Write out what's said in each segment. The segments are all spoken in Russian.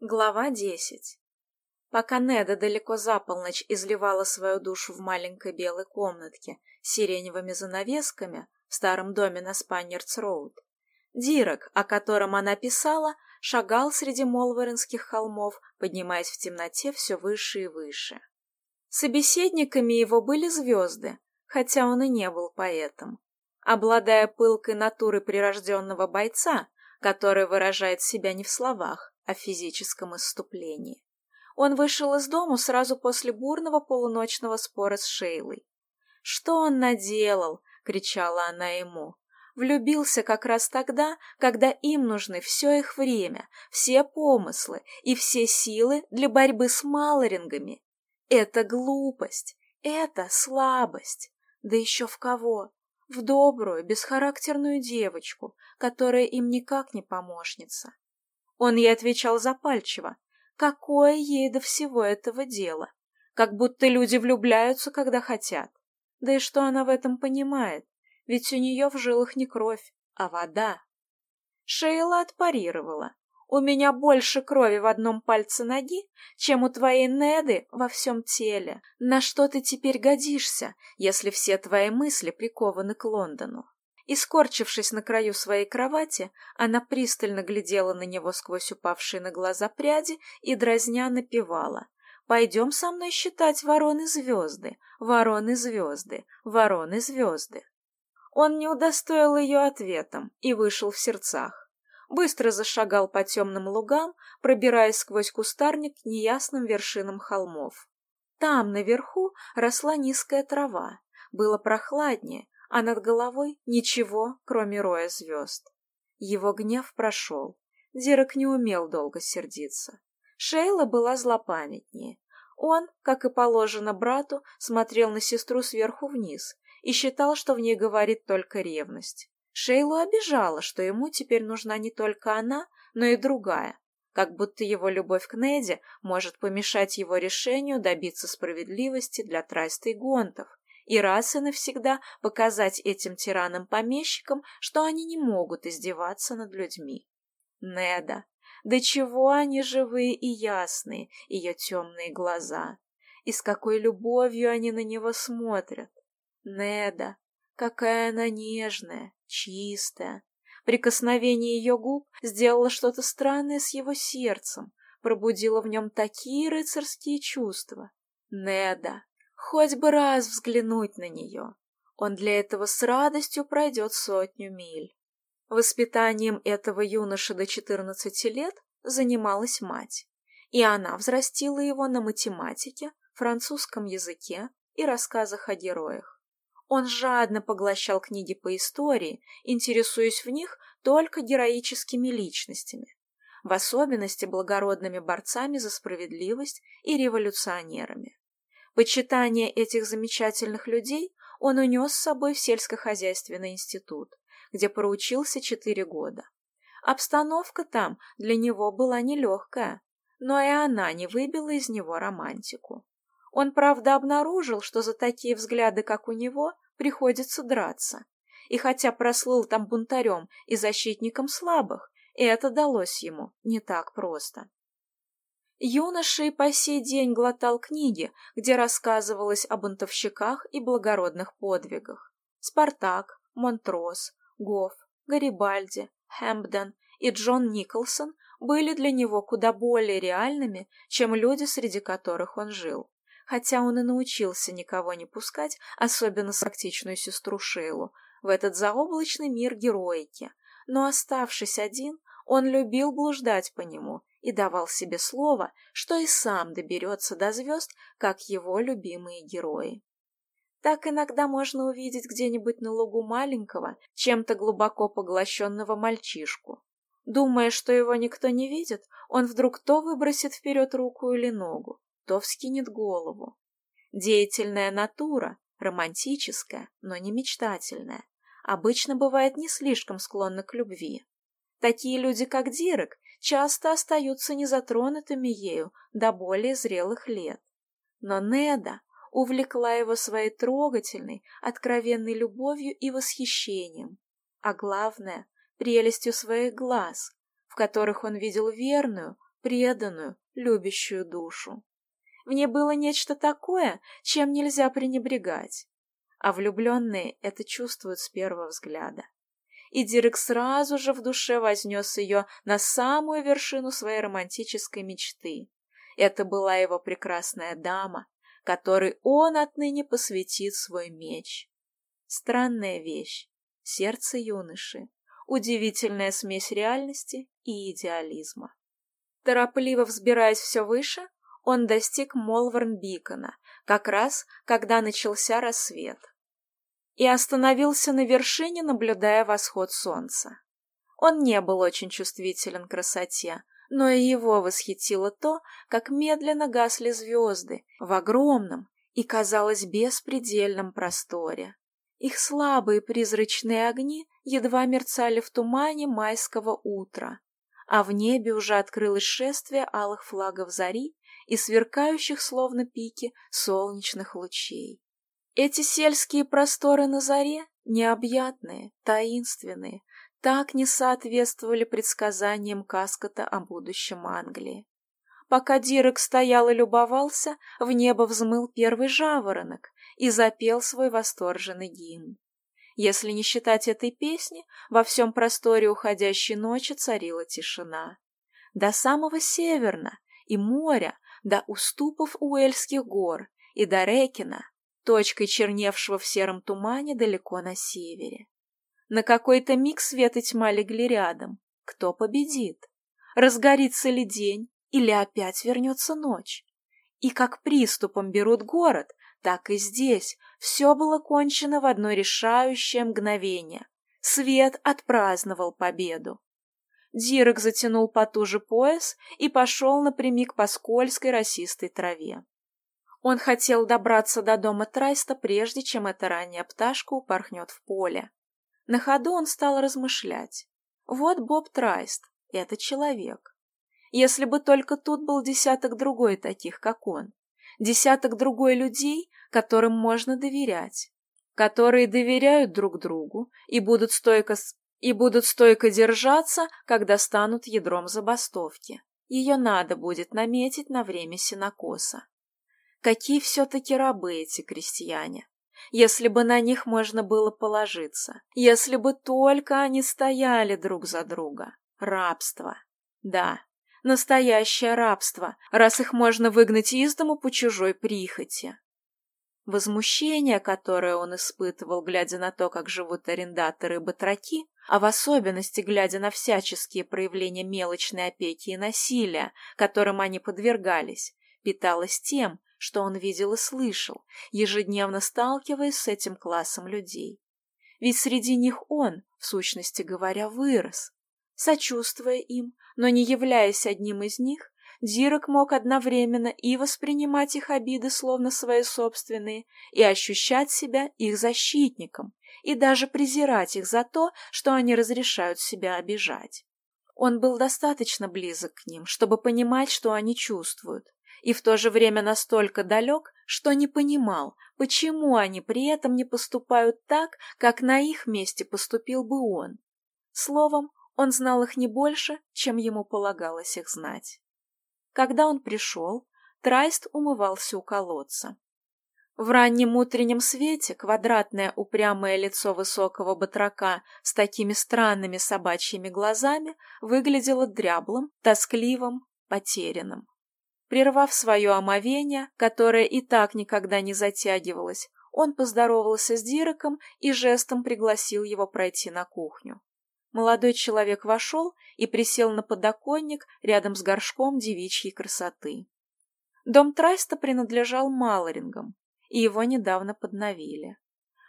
Глава десять. Пока Неда далеко за полночь изливала свою душу в маленькой белой комнатке с сиреневыми занавесками в старом доме на Спаннердс-Роуд, Дирок, о котором она писала, шагал среди молворонских холмов, поднимаясь в темноте все выше и выше. Собеседниками его были звезды, хотя он и не был поэтом. Обладая пылкой натуры прирожденного бойца, который выражает себя не в словах, о физическом исступлении. Он вышел из дому сразу после бурного полуночного спора с Шейлой. «Что он наделал?» — кричала она ему. «Влюбился как раз тогда, когда им нужны все их время, все помыслы и все силы для борьбы с малорингами. Это глупость, это слабость. Да еще в кого? В добрую, бесхарактерную девочку, которая им никак не помощница. Он ей отвечал запальчиво. Какое ей до всего этого дела? Как будто люди влюбляются, когда хотят. Да и что она в этом понимает? Ведь у нее в жилах не кровь, а вода. Шейла отпарировала. У меня больше крови в одном пальце ноги, чем у твоей Неды во всем теле. На что ты теперь годишься, если все твои мысли прикованы к Лондону? И, скорчившись на краю своей кровати, она пристально глядела на него сквозь упавшие на глаза пряди и дразня напевала. «Пойдем со мной считать вороны-звезды, вороны-звезды, вороны-звезды». Он не удостоил ее ответом и вышел в сердцах. Быстро зашагал по темным лугам, пробираясь сквозь кустарник к неясным вершинам холмов. Там, наверху, росла низкая трава. Было прохладнее, а над головой ничего, кроме роя звезд. Его гнев прошел. Дирок не умел долго сердиться. Шейла была злопамятнее. Он, как и положено брату, смотрел на сестру сверху вниз и считал, что в ней говорит только ревность. Шейлу обижала, что ему теперь нужна не только она, но и другая, как будто его любовь к Неде может помешать его решению добиться справедливости для Трайста и Гонтов, и раз и навсегда показать этим тиранам-помещикам, что они не могут издеваться над людьми. Неда, да чего они живые и ясные, ее темные глаза, и с какой любовью они на него смотрят. Неда, какая она нежная, чистая. Прикосновение ее губ сделало что-то странное с его сердцем, пробудило в нем такие рыцарские чувства. Неда, Хоть бы раз взглянуть на нее. Он для этого с радостью пройдет сотню миль. Воспитанием этого юноши до 14 лет занималась мать, и она взрастила его на математике, французском языке и рассказах о героях. Он жадно поглощал книги по истории, интересуясь в них только героическими личностями, в особенности благородными борцами за справедливость и революционерами. Почитание этих замечательных людей он унес с собой в сельскохозяйственный институт, где проучился четыре года. Обстановка там для него была нелегкая, но и она не выбила из него романтику. Он, правда, обнаружил, что за такие взгляды, как у него, приходится драться. И хотя прослыл там бунтарем и защитником слабых, это далось ему не так просто. Юноша и по сей день глотал книги, где рассказывалось о бунтовщиках и благородных подвигах. Спартак, Монтрос, Гофф, Гарибальди, Хэмпден и Джон Николсон были для него куда более реальными, чем люди, среди которых он жил. Хотя он и научился никого не пускать, особенно практичную сестру Шейлу, в этот заоблачный мир героики. Но оставшись один, он любил блуждать по нему и давал себе слово, что и сам доберется до звезд, как его любимые герои. Так иногда можно увидеть где-нибудь на лугу маленького, чем-то глубоко поглощенного мальчишку. Думая, что его никто не видит, он вдруг то выбросит вперед руку или ногу, то вскинет голову. Деятельная натура, романтическая, но не мечтательная, обычно бывает не слишком склонна к любви. Такие люди, как Дирек, часто остаются незатронутыми ею до более зрелых лет. Но Неда увлекла его своей трогательной, откровенной любовью и восхищением, а главное — прелестью своих глаз, в которых он видел верную, преданную, любящую душу. В ней было нечто такое, чем нельзя пренебрегать. А влюбленные это чувствуют с первого взгляда. И Дирек сразу же в душе вознес ее на самую вершину своей романтической мечты. Это была его прекрасная дама, которой он отныне посвятит свой меч. Странная вещь. Сердце юноши. Удивительная смесь реальности и идеализма. Торопливо взбираясь все выше, он достиг Молворн-Бикона, как раз, когда начался рассвет, и остановился на вершине, наблюдая восход солнца. Он не был очень чувствителен к красоте, но и его восхитило то, как медленно гасли звезды в огромном и, казалось, беспредельном просторе. Их слабые призрачные огни едва мерцали в тумане майского утра, а в небе уже открылось шествие алых флагов зари и сверкающих, словно пики, солнечных лучей. Эти сельские просторы на заре, необъятные, таинственные, так не соответствовали предсказаниям Каскота о будущем Англии. Пока Дирек стоял и любовался, в небо взмыл первый жаворонок и запел свой восторженный гимн. Если не считать этой песни, во всем просторе уходящей ночи царила тишина. До самого северна и моря, до уступов Уэльских гор и до Рекина, точкой черневшего в сером тумане далеко на севере. На какой-то миг свет и тьма легли рядом. Кто победит? Разгорится ли день или опять вернется ночь? И как приступом берут город, так и здесь все было кончено в одно решающее мгновение. Свет отпраздновал победу. Дирек затянул потуже пояс и пошел напрямик по скользкой росистой траве. Он хотел добраться до дома Трайста, прежде чем эта ранняя пташка упорхнет в поле. На ходу он стал размышлять. Вот Боб Трайст, это человек. Если бы только тут был десяток другой таких, как он. Десяток другой людей, которым можно доверять. Которые доверяют друг другу и будут стойко, и будут стойко держаться, когда станут ядром забастовки. Ее надо будет наметить на время синокоса. Какие все-таки рабы эти крестьяне если бы на них можно было положиться, если бы только они стояли друг за друга. Рабство. Да, настоящее рабство, раз их можно выгнать из дому по чужой прихоти. Возмущение, которое он испытывал, глядя на то, как живут арендаторы и батраки, а в особенности глядя на всяческие проявления мелочной опеки и насилия, которым они подвергались, питалось тем, что он видел и слышал, ежедневно сталкиваясь с этим классом людей. Ведь среди них он, в сущности говоря, вырос. Сочувствуя им, но не являясь одним из них, Дирок мог одновременно и воспринимать их обиды словно свои собственные, и ощущать себя их защитником, и даже презирать их за то, что они разрешают себя обижать. Он был достаточно близок к ним, чтобы понимать, что они чувствуют, и в то же время настолько далек, что не понимал, почему они при этом не поступают так, как на их месте поступил бы он. Словом, он знал их не больше, чем ему полагалось их знать. Когда он пришел, Трайст умывался у колодца. В раннем утреннем свете квадратное упрямое лицо высокого батрака с такими странными собачьими глазами выглядело дряблым, тоскливым, потерянным. Прервав свое омовение, которое и так никогда не затягивалось, он поздоровался с Диреком и жестом пригласил его пройти на кухню. Молодой человек вошел и присел на подоконник рядом с горшком девичьей красоты. Дом Трайста принадлежал Малорингам, и его недавно подновили.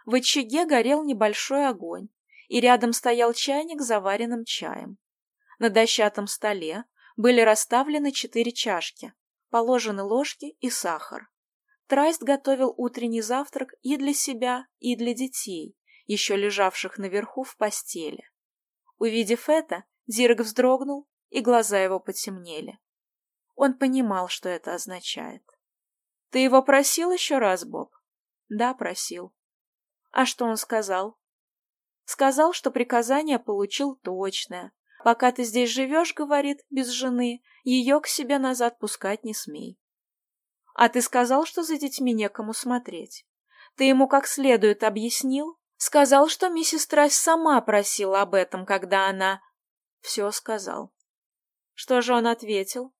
В очаге горел небольшой огонь, и рядом стоял чайник с заваренным чаем. На дощатом столе были расставлены четыре чашки, положены ложки и сахар. Трайст готовил утренний завтрак и для себя, и для детей, еще лежавших наверху в постели. Увидев это, Дирк вздрогнул, и глаза его потемнели. Он понимал, что это означает. — Ты его просил еще раз, Боб? — Да, просил. — А что он сказал? — Сказал, что приказание получил точное, Пока ты здесь живешь, говорит, без жены, ее к себе назад пускать не смей. А ты сказал, что за детьми некому смотреть? Ты ему как следует объяснил? Сказал, что миссис Трайс сама просила об этом, когда она... Все сказал. Что же он ответил?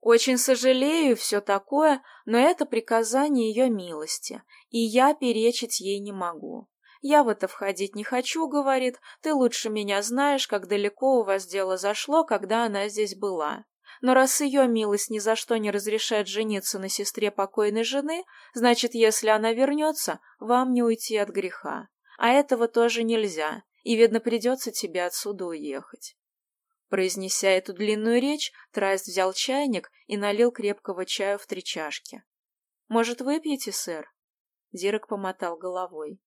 Очень сожалею, все такое, но это приказание ее милости, и я перечить ей не могу. Я в это входить не хочу, говорит, ты лучше меня знаешь, как далеко у вас дело зашло, когда она здесь была. Но раз ее милость ни за что не разрешает жениться на сестре покойной жены, значит, если она вернется, вам не уйти от греха. А этого тоже нельзя, и, видно, придется тебе отсюда уехать. Произнеся эту длинную речь, Трайст взял чайник и налил крепкого чаю в три чашки. «Может, выпьете, сэр?» Дирек помотал головой.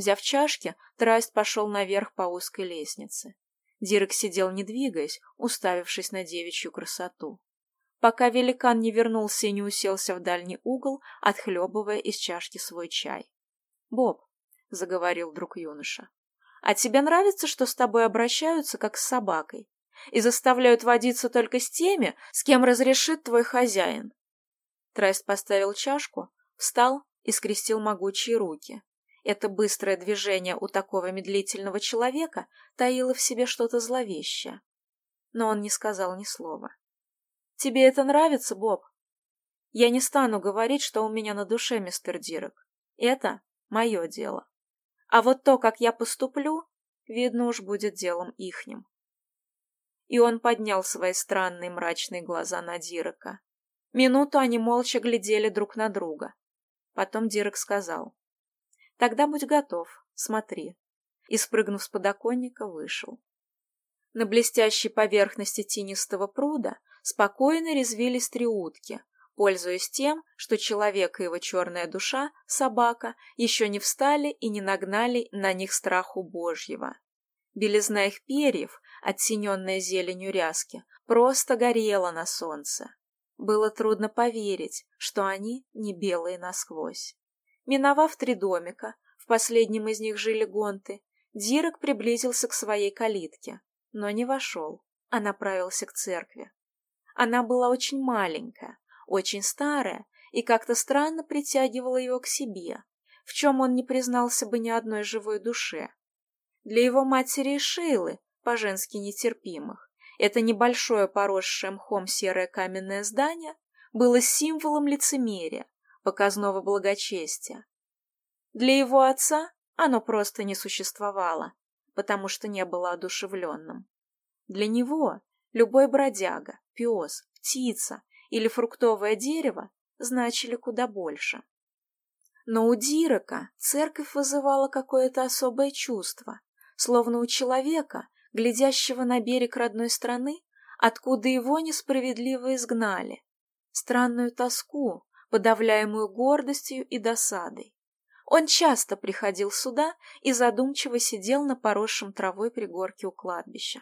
Взяв чашки, Трайст пошел наверх по узкой лестнице. Дирек сидел, не двигаясь, уставившись на девичью красоту. Пока великан не вернулся и не уселся в дальний угол, отхлебывая из чашки свой чай. «Боб», — заговорил вдруг юноша, — «а тебе нравится, что с тобой обращаются, как с собакой, и заставляют водиться только с теми, с кем разрешит твой хозяин?» Трайст поставил чашку, встал и скрестил могучие руки. Это быстрое движение у такого медлительного человека таило в себе что-то зловещее. Но он не сказал ни слова. «Тебе это нравится, Боб?» «Я не стану говорить, что у меня на душе, мистер Дирек. Это мое дело. А вот то, как я поступлю, видно уж будет делом ихним». И он поднял свои странные мрачные глаза на Дирека. Минуту они молча глядели друг на друга. Потом Дирек сказал. Тогда будь готов, смотри. И, спрыгнув с подоконника, вышел. На блестящей поверхности тинистого пруда спокойно резвились три утки, пользуясь тем, что человек и его черная душа, собака, еще не встали и не нагнали на них страху Божьего. Белизна их перьев, оттененная зеленью ряски, просто горела на солнце. Было трудно поверить, что они не белые насквозь. Миновав три домика, в последнем из них жили гонты, Дирек приблизился к своей калитке, но не вошел, а направился к церкви. Она была очень маленькая, очень старая и как-то странно притягивала его к себе, в чем он не признался бы ни одной живой душе. Для его матери и Шейлы, по-женски нетерпимых, это небольшое поросшее мхом серое каменное здание было символом лицемерия, показного благочестия. Для его отца оно просто не существовало, потому что не было одушевленным. Для него любой бродяга, пес, птица или фруктовое дерево значили куда больше. Но у Дирека церковь вызывала какое-то особое чувство, словно у человека, глядящего на берег родной страны, откуда его несправедливо изгнали, странную тоску, подавляемую гордостью и досадой. Он часто приходил сюда и задумчиво сидел на поросшем травой пригорке у кладбища.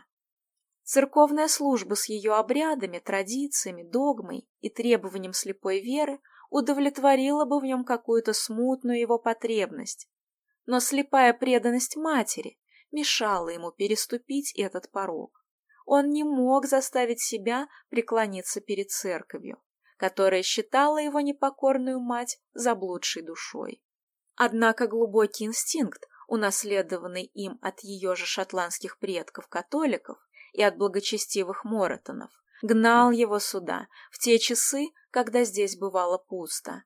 Церковная служба с ее обрядами, традициями, догмой и требованием слепой веры удовлетворила бы в нем какую-то смутную его потребность, но слепая преданность матери мешала ему переступить этот порог. Он не мог заставить себя преклониться перед церковью которая считала его непокорную мать заблудшей душой. Однако глубокий инстинкт, унаследованный им от ее же шотландских предков-католиков и от благочестивых Моротонов, гнал его сюда, в те часы, когда здесь бывало пусто.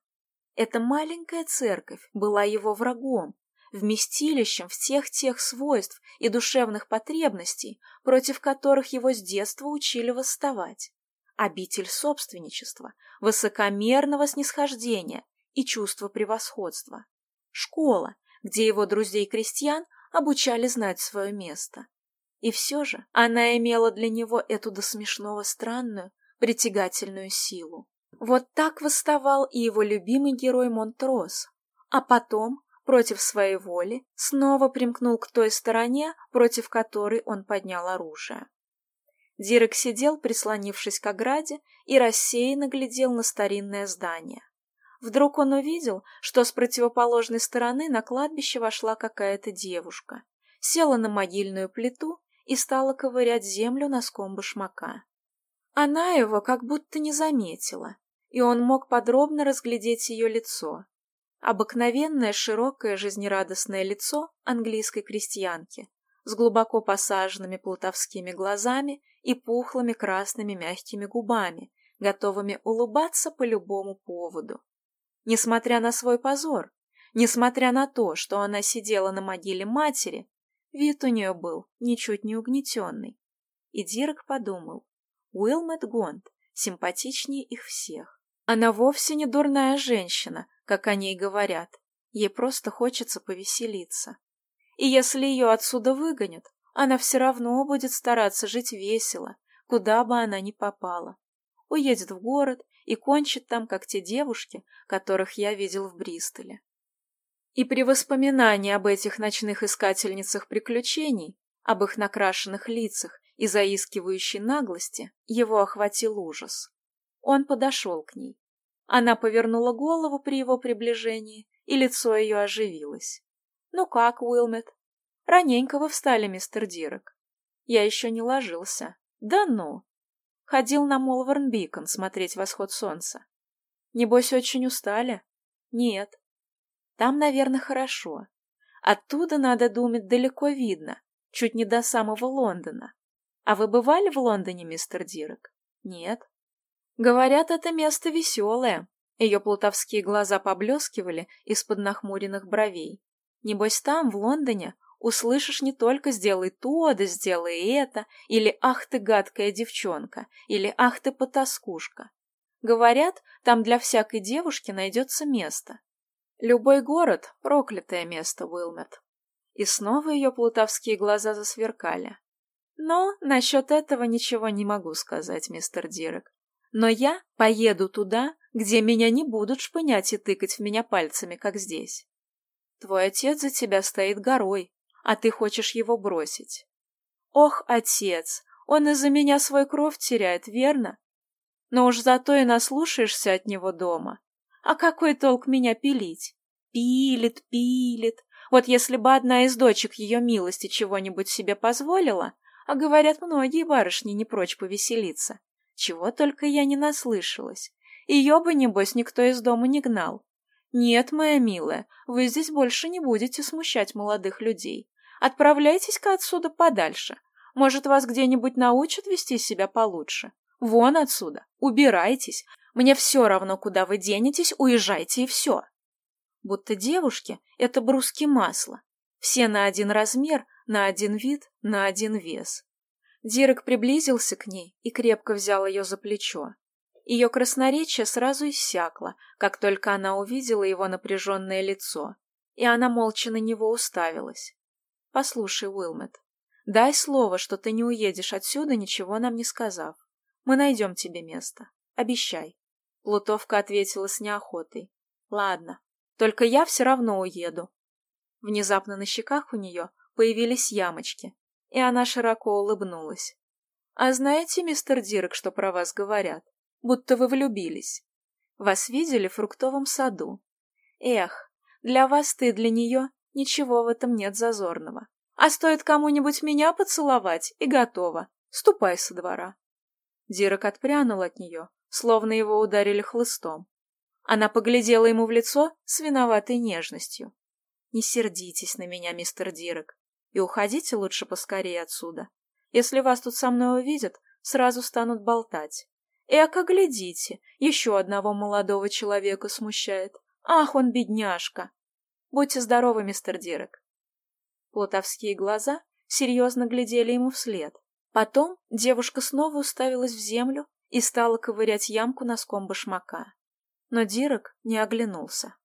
Эта маленькая церковь была его врагом, вместилищем всех тех свойств и душевных потребностей, против которых его с детства учили восставать обитель собственничества, высокомерного снисхождения и чувства превосходства. Школа, где его друзей-крестьян обучали знать свое место. И все же она имела для него эту до смешного странную, притягательную силу. Вот так восставал и его любимый герой Монтрос, а потом, против своей воли, снова примкнул к той стороне, против которой он поднял оружие. Дирек сидел, прислонившись к ограде, и рассеянно глядел на старинное здание. Вдруг он увидел, что с противоположной стороны на кладбище вошла какая-то девушка, села на могильную плиту и стала ковырять землю носком башмака. Она его как будто не заметила, и он мог подробно разглядеть ее лицо. Обыкновенное широкое жизнерадостное лицо английской крестьянки с глубоко посаженными плутовскими глазами и пухлыми красными мягкими губами, готовыми улыбаться по любому поводу. Несмотря на свой позор, несмотря на то, что она сидела на могиле матери, вид у нее был ничуть не угнетенный. И Дирк подумал, Уилмет Гонт симпатичнее их всех. Она вовсе не дурная женщина, как о ней говорят. Ей просто хочется повеселиться. И если ее отсюда выгонят, она все равно будет стараться жить весело, куда бы она ни попала. Уедет в город и кончит там, как те девушки, которых я видел в Бристоле. И при воспоминании об этих ночных искательницах приключений, об их накрашенных лицах и заискивающей наглости, его охватил ужас. Он подошел к ней. Она повернула голову при его приближении, и лицо ее оживилось. «Ну как, Уилмет?» «Раненько вы встали, мистер Дирек». «Я еще не ложился». «Да ну!» Ходил на Молворн-Бикон смотреть восход солнца. «Небось, очень устали?» «Нет». «Там, наверное, хорошо. Оттуда, надо думать, далеко видно, чуть не до самого Лондона. А вы бывали в Лондоне, мистер Дирек?» «Нет». Говорят, это место веселое. Ее плутовские глаза поблескивали из-под нахмуренных бровей. Небось там, в Лондоне, услышишь не только «сделай то, да сделай это», или «ах ты гадкая девчонка», или «ах ты потаскушка». Говорят, там для всякой девушки найдется место. Любой город — проклятое место, Уилмет. И снова ее плутовские глаза засверкали. Но насчет этого ничего не могу сказать, мистер Дирек. Но я поеду туда, где меня не будут шпынять и тыкать в меня пальцами, как здесь. Твой отец за тебя стоит горой, а ты хочешь его бросить. Ох, отец, он из-за меня свой кровь теряет, верно? Но уж зато и наслушаешься от него дома. А какой толк меня пилить? Пилит, пилит. Вот если бы одна из дочек ее милости чего-нибудь себе позволила, а говорят, многие барышни не прочь повеселиться, чего только я не наслышалась. Ее бы, небось, никто из дома не гнал. Нет, моя милая, вы здесь больше не будете смущать молодых людей. Отправляйтесь-ка отсюда подальше. Может, вас где-нибудь научат вести себя получше. Вон отсюда, убирайтесь. Мне все равно, куда вы денетесь, уезжайте и все. Будто девушки — это бруски масла. Все на один размер, на один вид, на один вес. Дирек приблизился к ней и крепко взял ее за плечо. Ее красноречие сразу иссякло, как только она увидела его напряженное лицо, и она молча на него уставилась. «Послушай, Уилмет, дай слово, что ты не уедешь отсюда, ничего нам не сказав. Мы найдем тебе место. Обещай». Плутовка ответила с неохотой. «Ладно, только я все равно уеду». Внезапно на щеках у нее появились ямочки, и она широко улыбнулась. «А знаете, мистер Дирек, что про вас говорят? Будто вы влюбились. Вас видели в фруктовом саду. Эх, для вас ты, для нее, ничего в этом нет зазорного. А стоит кому-нибудь меня поцеловать, и готово. Ступай со двора». Дирек отпрянул от нее, словно его ударили хлыстом. Она поглядела ему в лицо с виноватой нежностью. «Не сердитесь на меня, мистер Дирек. И уходите лучше поскорее отсюда. Если вас тут со мной увидят, сразу станут болтать. Эка, глядите, еще одного молодого человека смущает. Ах, он бедняжка! Будьте здоровы, мистер Дирек. Плутовские глаза серьезно глядели ему вслед. Потом девушка снова уставилась в землю и стала ковырять ямку носком башмака. Но Дирек не оглянулся.